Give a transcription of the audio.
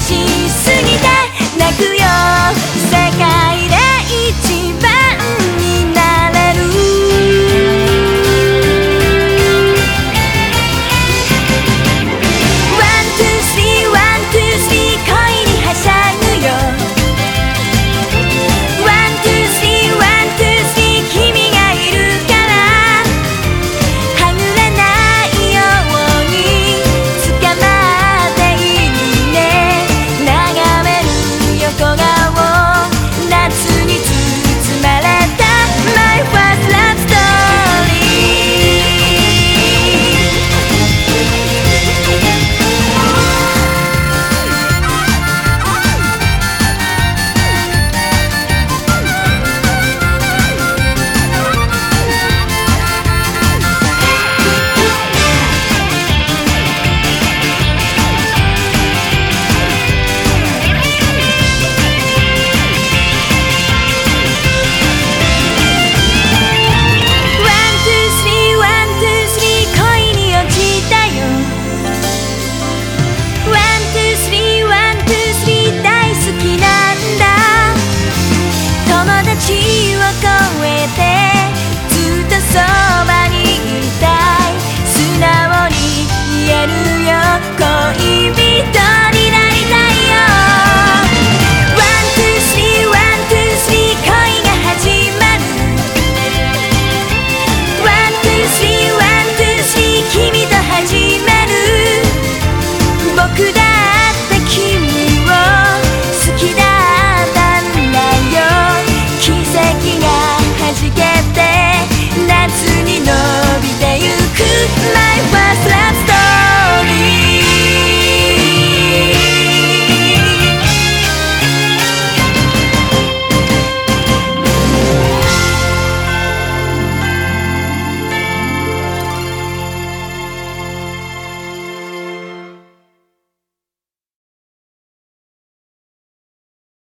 信